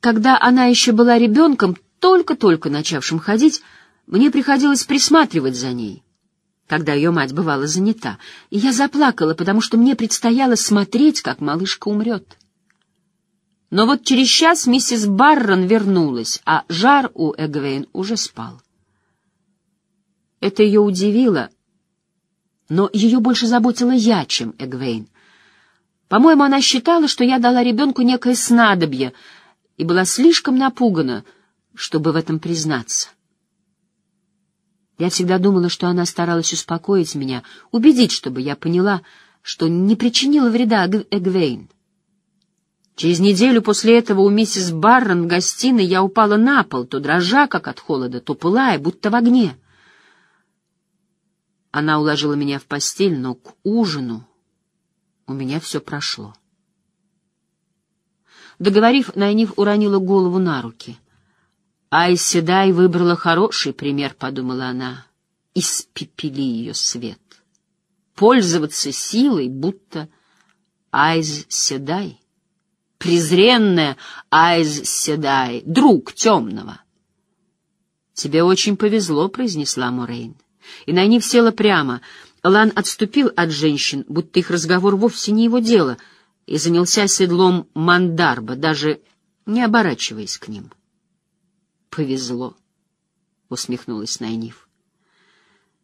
Когда она еще была ребенком, только-только начавшим ходить, мне приходилось присматривать за ней, когда ее мать бывала занята, и я заплакала, потому что мне предстояло смотреть, как малышка умрет. Но вот через час миссис Баррон вернулась, а жар у Эгвейн уже спал. Это ее удивило, но ее больше заботила я, чем Эгвейн. По-моему, она считала, что я дала ребенку некое снадобье, и была слишком напугана, чтобы в этом признаться. Я всегда думала, что она старалась успокоить меня, убедить, чтобы я поняла, что не причинила вреда Эгвейн. Через неделю после этого у миссис Баррон в гостиной я упала на пол, то дрожа, как от холода, то пылая, будто в огне. Она уложила меня в постель, но к ужину у меня все прошло. Договорив, Найниф уронила голову на руки. «Ай, Седай выбрала хороший пример», — подумала она. «Испепели ее свет. Пользоваться силой, будто Айз Седай» презренная Айз друг темного. «Тебе очень повезло», — произнесла Морейн. И на них села прямо. Лан отступил от женщин, будто их разговор вовсе не его дело, и занялся седлом Мандарба, даже не оборачиваясь к ним. «Повезло», — усмехнулась Найниф.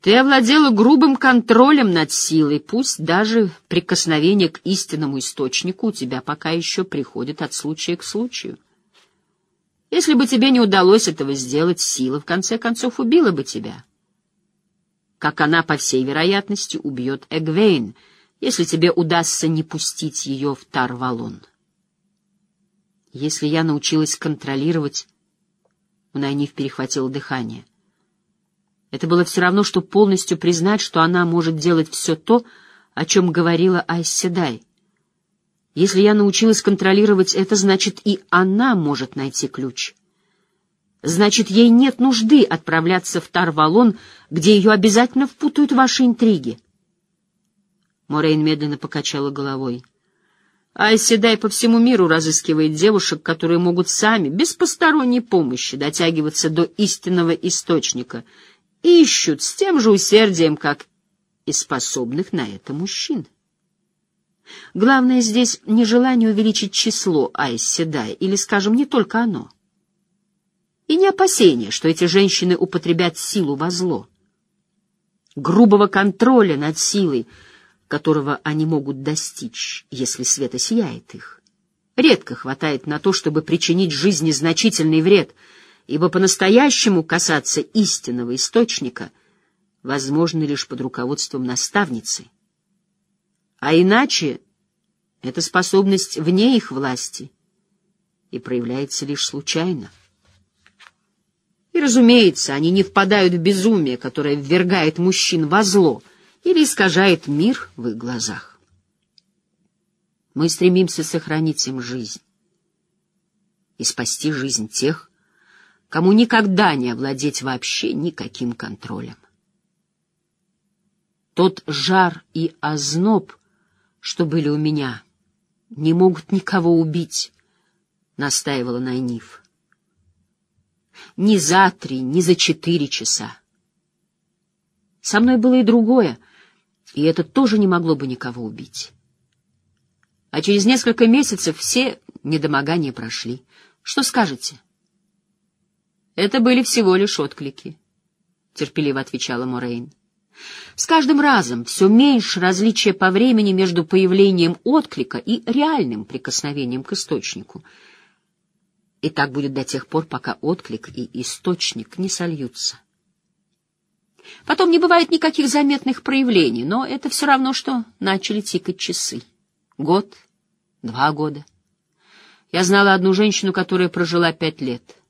Ты овладела грубым контролем над силой, пусть даже прикосновение к истинному источнику у тебя пока еще приходит от случая к случаю. Если бы тебе не удалось этого сделать, сила в конце концов убила бы тебя. Как она, по всей вероятности, убьет Эгвейн, если тебе удастся не пустить ее в Тарвалон. Если я научилась контролировать... У Найниф перехватило дыхание — это было все равно, что полностью признать, что она может делать все то, о чем говорила Айседай. Если я научилась контролировать это, значит, и она может найти ключ. Значит, ей нет нужды отправляться в Тарвалон, где ее обязательно впутают ваши интриги. Морейн медленно покачала головой. Айседай по всему миру разыскивает девушек, которые могут сами, без посторонней помощи, дотягиваться до истинного источника — ищут с тем же усердием, как и способных на это мужчин. Главное здесь не желание увеличить число Айседай, или, скажем, не только оно. И не опасение, что эти женщины употребят силу во зло. Грубого контроля над силой, которого они могут достичь, если свет осияет их. Редко хватает на то, чтобы причинить жизни значительный вред — ибо по-настоящему касаться истинного источника возможно лишь под руководством наставницы. А иначе эта способность вне их власти и проявляется лишь случайно. И, разумеется, они не впадают в безумие, которое ввергает мужчин во зло или искажает мир в их глазах. Мы стремимся сохранить им жизнь и спасти жизнь тех, кому никогда не овладеть вообще никаким контролем. Тот жар и озноб, что были у меня, не могут никого убить, — настаивала Найниф. Ни за три, ни за четыре часа. Со мной было и другое, и это тоже не могло бы никого убить. А через несколько месяцев все недомогания прошли. Что скажете? — это были всего лишь отклики, — терпеливо отвечала Морейн. С каждым разом все меньше различия по времени между появлением отклика и реальным прикосновением к источнику. И так будет до тех пор, пока отклик и источник не сольются. Потом не бывает никаких заметных проявлений, но это все равно, что начали тикать часы. Год, два года. Я знала одну женщину, которая прожила пять лет —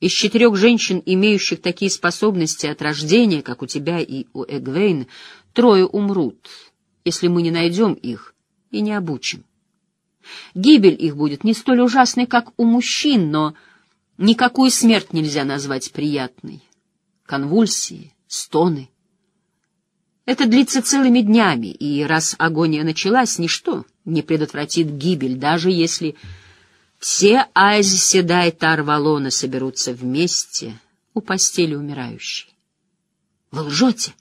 из четырех женщин, имеющих такие способности от рождения, как у тебя и у Эгвейн, трое умрут, если мы не найдем их и не обучим. Гибель их будет не столь ужасной, как у мужчин, но никакую смерть нельзя назвать приятной. Конвульсии, стоны. Это длится целыми днями, и раз агония началась, ничто не предотвратит гибель, даже если все Айзи Седай Тарвалона соберутся вместе у постели умирающей. Вы лжете?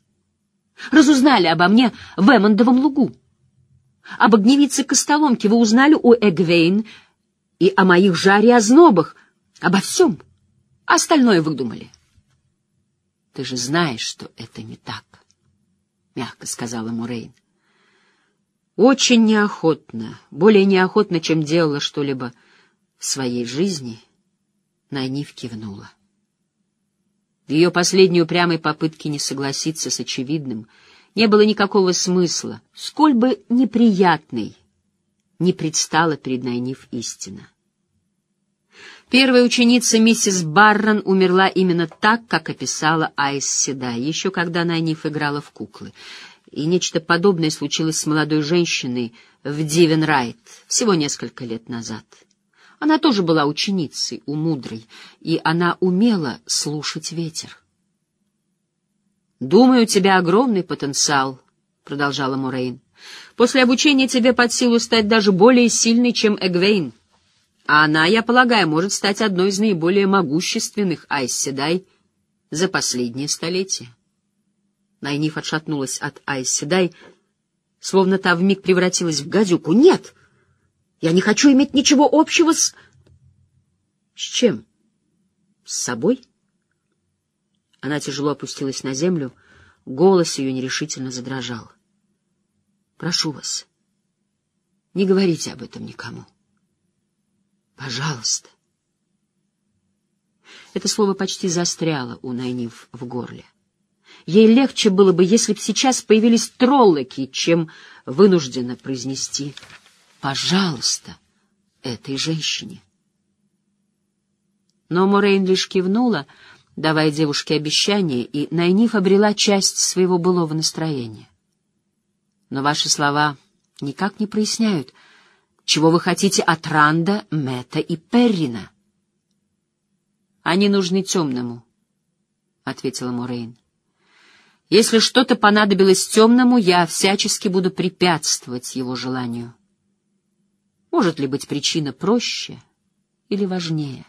Разузнали обо мне в Эммондовом лугу. Об огневице Костоломке вы узнали у Эгвейн и о моих жаре ознобах, обо всем. Остальное выдумали. Ты же знаешь, что это не так, — мягко сказала Мурейн. Очень неохотно, более неохотно, чем делала что-либо в своей жизни, Найниф кивнула. В ее последней упрямой попытке не согласиться с очевидным не было никакого смысла, сколь бы неприятной не предстала перед Найниф истина. Первая ученица миссис Баррон умерла именно так, как описала Айс Седай, еще когда Найниф играла в куклы. И нечто подобное случилось с молодой женщиной в Дивенрайт всего несколько лет назад. Она тоже была ученицей у мудрой, и она умела слушать ветер. «Думаю, у тебя огромный потенциал», — продолжала Мурейн. «После обучения тебе под силу стать даже более сильной, чем Эгвейн. А она, я полагаю, может стать одной из наиболее могущественных Айсседай за последнее столетие». Найниф отшатнулась от Айсседай, словно та вмиг превратилась в гадюку. «Нет!» Я не хочу иметь ничего общего с... С чем? С собой? Она тяжело опустилась на землю, голос ее нерешительно задрожал. Прошу вас, не говорите об этом никому. Пожалуйста. Это слово почти застряло у Найнив в горле. Ей легче было бы, если б сейчас появились троллоки, чем вынужденно произнести пожалуйста, этой женщине. Но Морейн лишь кивнула, давая девушке обещание, и Найниф обрела часть своего былого настроения. Но ваши слова никак не проясняют, чего вы хотите от Ранда, Мэтта и Перрина. Они нужны темному, — ответила Морейн. Если что-то понадобилось темному, я всячески буду препятствовать его желанию. Может ли быть причина проще или важнее?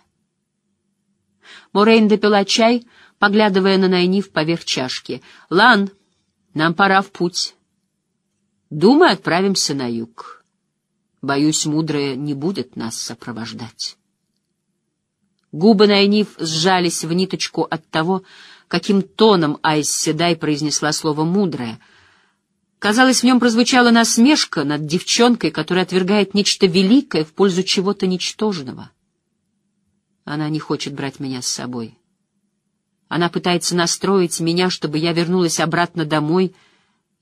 Морейн допила чай, поглядывая на Найниф поверх чашки. «Лан, нам пора в путь. Думаю, отправимся на юг. Боюсь, мудрая не будет нас сопровождать». Губы Найниф сжались в ниточку от того, каким тоном Айс Седай произнесла слово «мудрая», Казалось, в нем прозвучала насмешка над девчонкой, которая отвергает нечто великое в пользу чего-то ничтожного. Она не хочет брать меня с собой. Она пытается настроить меня, чтобы я вернулась обратно домой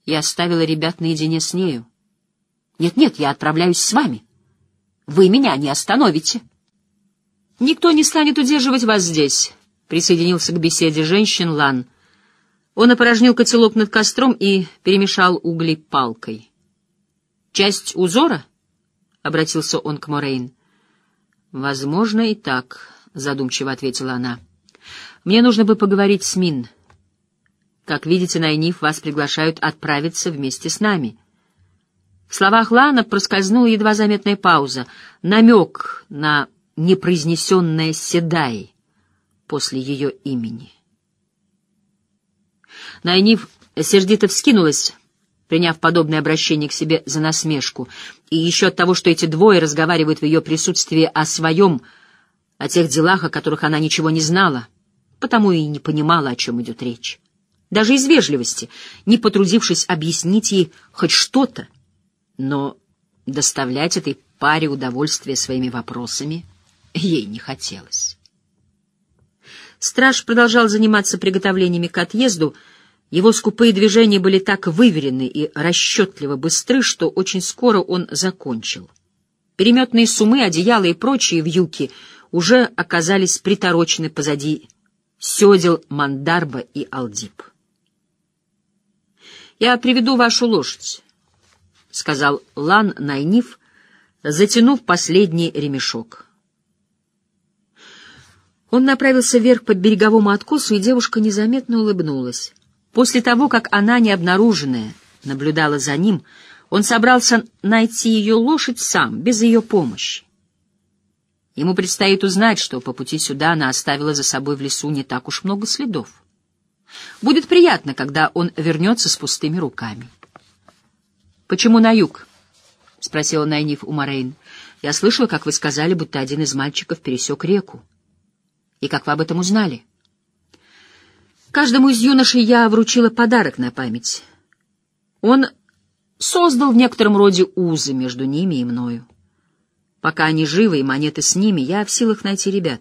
и оставила ребят наедине с нею. Нет-нет, я отправляюсь с вами. Вы меня не остановите. Никто не станет удерживать вас здесь, — присоединился к беседе женщин Лан — он опорожнил котелок над костром и перемешал угли палкой. «Часть узора?» — обратился он к Морейн. «Возможно, и так», — задумчиво ответила она. «Мне нужно бы поговорить с Мин. Как видите, Найниф вас приглашают отправиться вместе с нами». В словах Лана проскользнула едва заметная пауза, намек на непроизнесенное «седай» после ее имени. Найниф сердито вскинулась, приняв подобное обращение к себе за насмешку, и еще от того, что эти двое разговаривают в ее присутствии о своем, о тех делах, о которых она ничего не знала, потому и не понимала, о чем идет речь. Даже из вежливости, не потрудившись объяснить ей хоть что-то, но доставлять этой паре удовольствие своими вопросами ей не хотелось. Страж продолжал заниматься приготовлениями к отъезду, его скупые движения были так выверены и расчетливо быстры, что очень скоро он закончил. Переметные сумы, одеяла и прочие вьюки уже оказались приторочены позади седел Мандарба и Алдип. «Я приведу вашу лошадь», — сказал Лан Найниф, затянув последний ремешок. Он направился вверх по береговому откосу, и девушка незаметно улыбнулась. После того, как она, необнаруженная, наблюдала за ним, он собрался найти ее лошадь сам, без ее помощи. Ему предстоит узнать, что по пути сюда она оставила за собой в лесу не так уж много следов. Будет приятно, когда он вернется с пустыми руками. «Почему на юг?» — спросила Найниф у Морейн. «Я слышала, как вы сказали, будто один из мальчиков пересек реку. И как вы об этом узнали?» Каждому из юношей я вручила подарок на память. Он создал в некотором роде узы между ними и мною. Пока они живы и монеты с ними, я в силах найти ребят.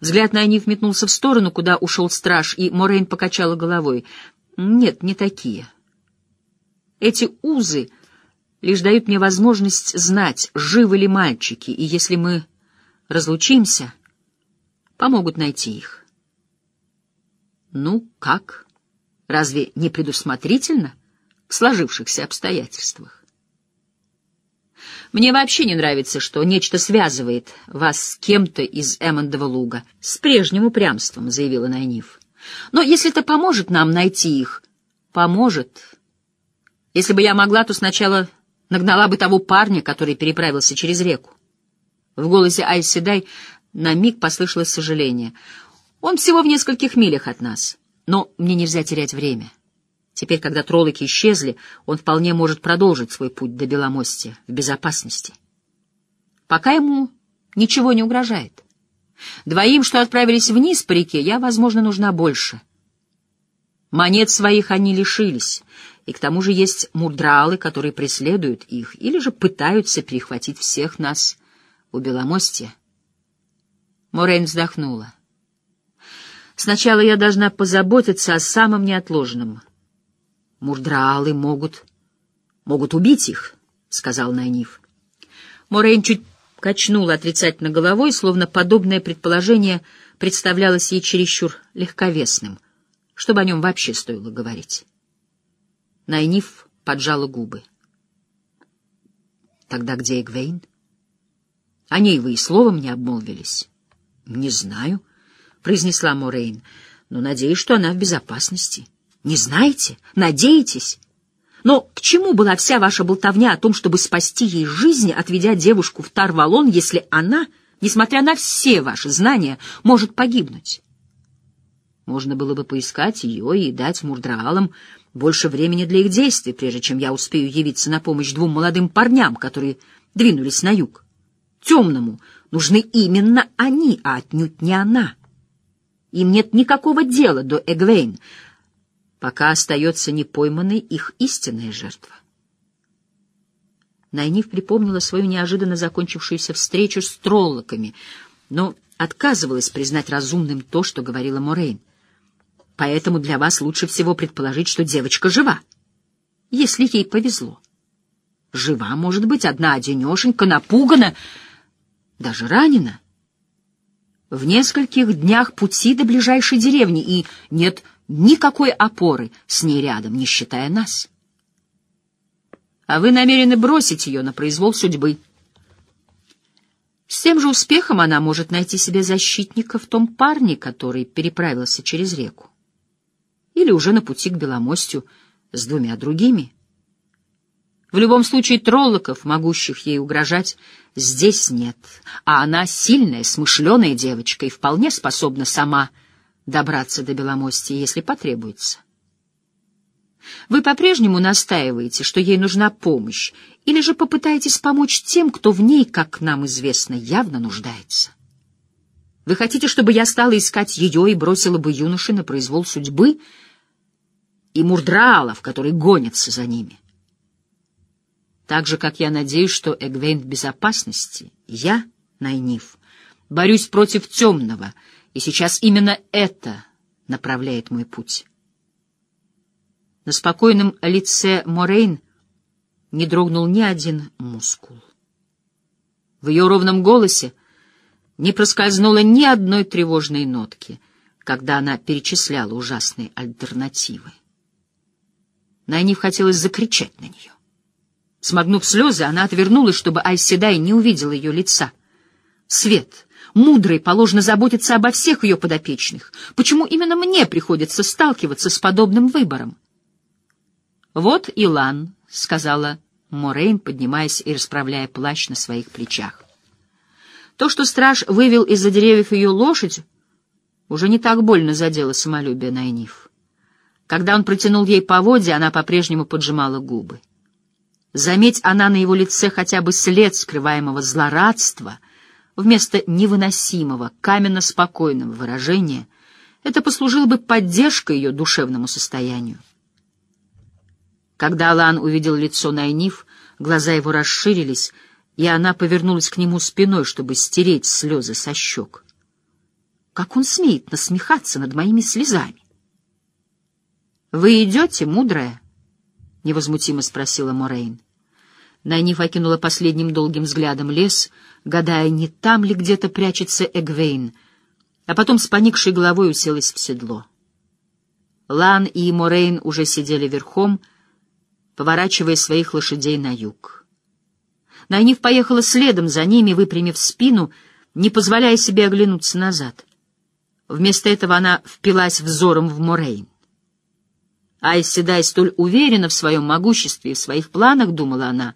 Взгляд на них метнулся в сторону, куда ушел страж, и Морейн покачала головой. Нет, не такие. Эти узы лишь дают мне возможность знать, живы ли мальчики, и если мы разлучимся, помогут найти их. Ну, как? Разве не предусмотрительно в сложившихся обстоятельствах? Мне вообще не нравится, что нечто связывает вас с кем-то из Эммондова луга. С прежним упрямством, — заявила Найниф. Но если это поможет нам найти их... Поможет. Если бы я могла, то сначала нагнала бы того парня, который переправился через реку. В голосе Айседай на миг послышалось сожаление. Он всего в нескольких милях от нас, но мне нельзя терять время. Теперь, когда троллоки исчезли, он вполне может продолжить свой путь до Беломостия в безопасности. Пока ему ничего не угрожает. Двоим, что отправились вниз по реке, я, возможно, нужна больше. Монет своих они лишились, и к тому же есть мудралы, которые преследуют их или же пытаются перехватить всех нас у Беломостия. Морейн вздохнула. Сначала я должна позаботиться о самом неотложном — Мурдраалы могут... могут убить их, — сказал Найниф. Морейн чуть качнула отрицательно головой, словно подобное предположение представлялось ей чересчур легковесным, чтобы о нем вообще стоило говорить. Найниф поджала губы. Тогда где Эгвейн? О ней вы и словом не обмолвились. — Не знаю, — произнесла Морейн, — но надеюсь, что она в безопасности. — не знаете? Надеетесь? Но к чему была вся ваша болтовня о том, чтобы спасти ей жизнь, отведя девушку в Тарвалон, если она, несмотря на все ваши знания, может погибнуть? Можно было бы поискать ее и дать Мурдраалам больше времени для их действий, прежде чем я успею явиться на помощь двум молодым парням, которые двинулись на юг. Темному нужны именно они, а отнюдь не она. Им нет никакого дела до Эгвейн, пока остается непойманной их истинная жертва. Найниф припомнила свою неожиданно закончившуюся встречу с троллоками, но отказывалась признать разумным то, что говорила Морейн. Поэтому для вас лучше всего предположить, что девочка жива, если ей повезло. Жива, может быть, одна одинешенька, напугана, даже ранена. В нескольких днях пути до ближайшей деревни, и нет никакой опоры с ней рядом, не считая нас. А вы намерены бросить ее на произвол судьбы. С тем же успехом она может найти себе защитника в том парне, который переправился через реку. Или уже на пути к Беломостью с двумя другими. В любом случае троллоков, могущих ей угрожать, здесь нет, а она сильная, смышленая девочка и вполне способна сама добраться до Беломостия, если потребуется. Вы по-прежнему настаиваете, что ей нужна помощь, или же попытаетесь помочь тем, кто в ней, как нам известно, явно нуждается? Вы хотите, чтобы я стала искать ее и бросила бы юноши на произвол судьбы и мурдраалов, которые гонятся за ними? Так же, как я надеюсь, что Эгвейн в безопасности, я, Найниф, борюсь против темного — и сейчас именно это направляет мой путь. На спокойном лице Морейн не дрогнул ни один мускул. В ее ровном голосе не проскользнуло ни одной тревожной нотки, когда она перечисляла ужасные альтернативы. Найниф хотелось закричать на нее. Смогнув слезы, она отвернулась, чтобы Айседай не увидел ее лица. Свет — Мудрой положено заботиться обо всех ее подопечных. Почему именно мне приходится сталкиваться с подобным выбором? «Вот Илан», — сказала Морейн, поднимаясь и расправляя плащ на своих плечах. То, что страж вывел из-за деревьев ее лошадь, уже не так больно задело самолюбие Найниф. Когда он протянул ей поводья, она по-прежнему поджимала губы. Заметь она на его лице хотя бы след скрываемого злорадства, вместо невыносимого, каменно-спокойного выражения, это послужило бы поддержкой ее душевному состоянию. Когда Алан увидел лицо Найниф, глаза его расширились, и она повернулась к нему спиной, чтобы стереть слезы со щек. Как он смеет насмехаться над моими слезами? — Вы идете, мудрая? — невозмутимо спросила Морейн. Найниф окинула последним долгим взглядом лес, гадая, не там ли где-то прячется Эгвейн, а потом с поникшей головой уселась в седло. Лан и Морейн уже сидели верхом, поворачивая своих лошадей на юг. Найниф поехала следом за ними, выпрямив спину, не позволяя себе оглянуться назад. Вместо этого она впилась взором в Морейн. Айси Дай столь уверена в своем могуществе и в своих планах, думала она,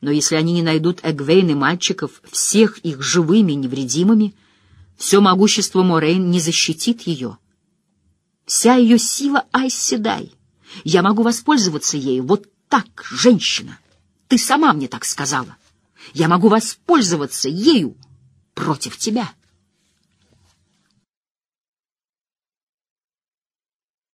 но если они не найдут Эгвейн и мальчиков, всех их живыми и невредимыми, все могущество Морейн не защитит ее. Вся ее сила Айси Дай. Я могу воспользоваться ею. Вот так, женщина. Ты сама мне так сказала. Я могу воспользоваться ею против тебя.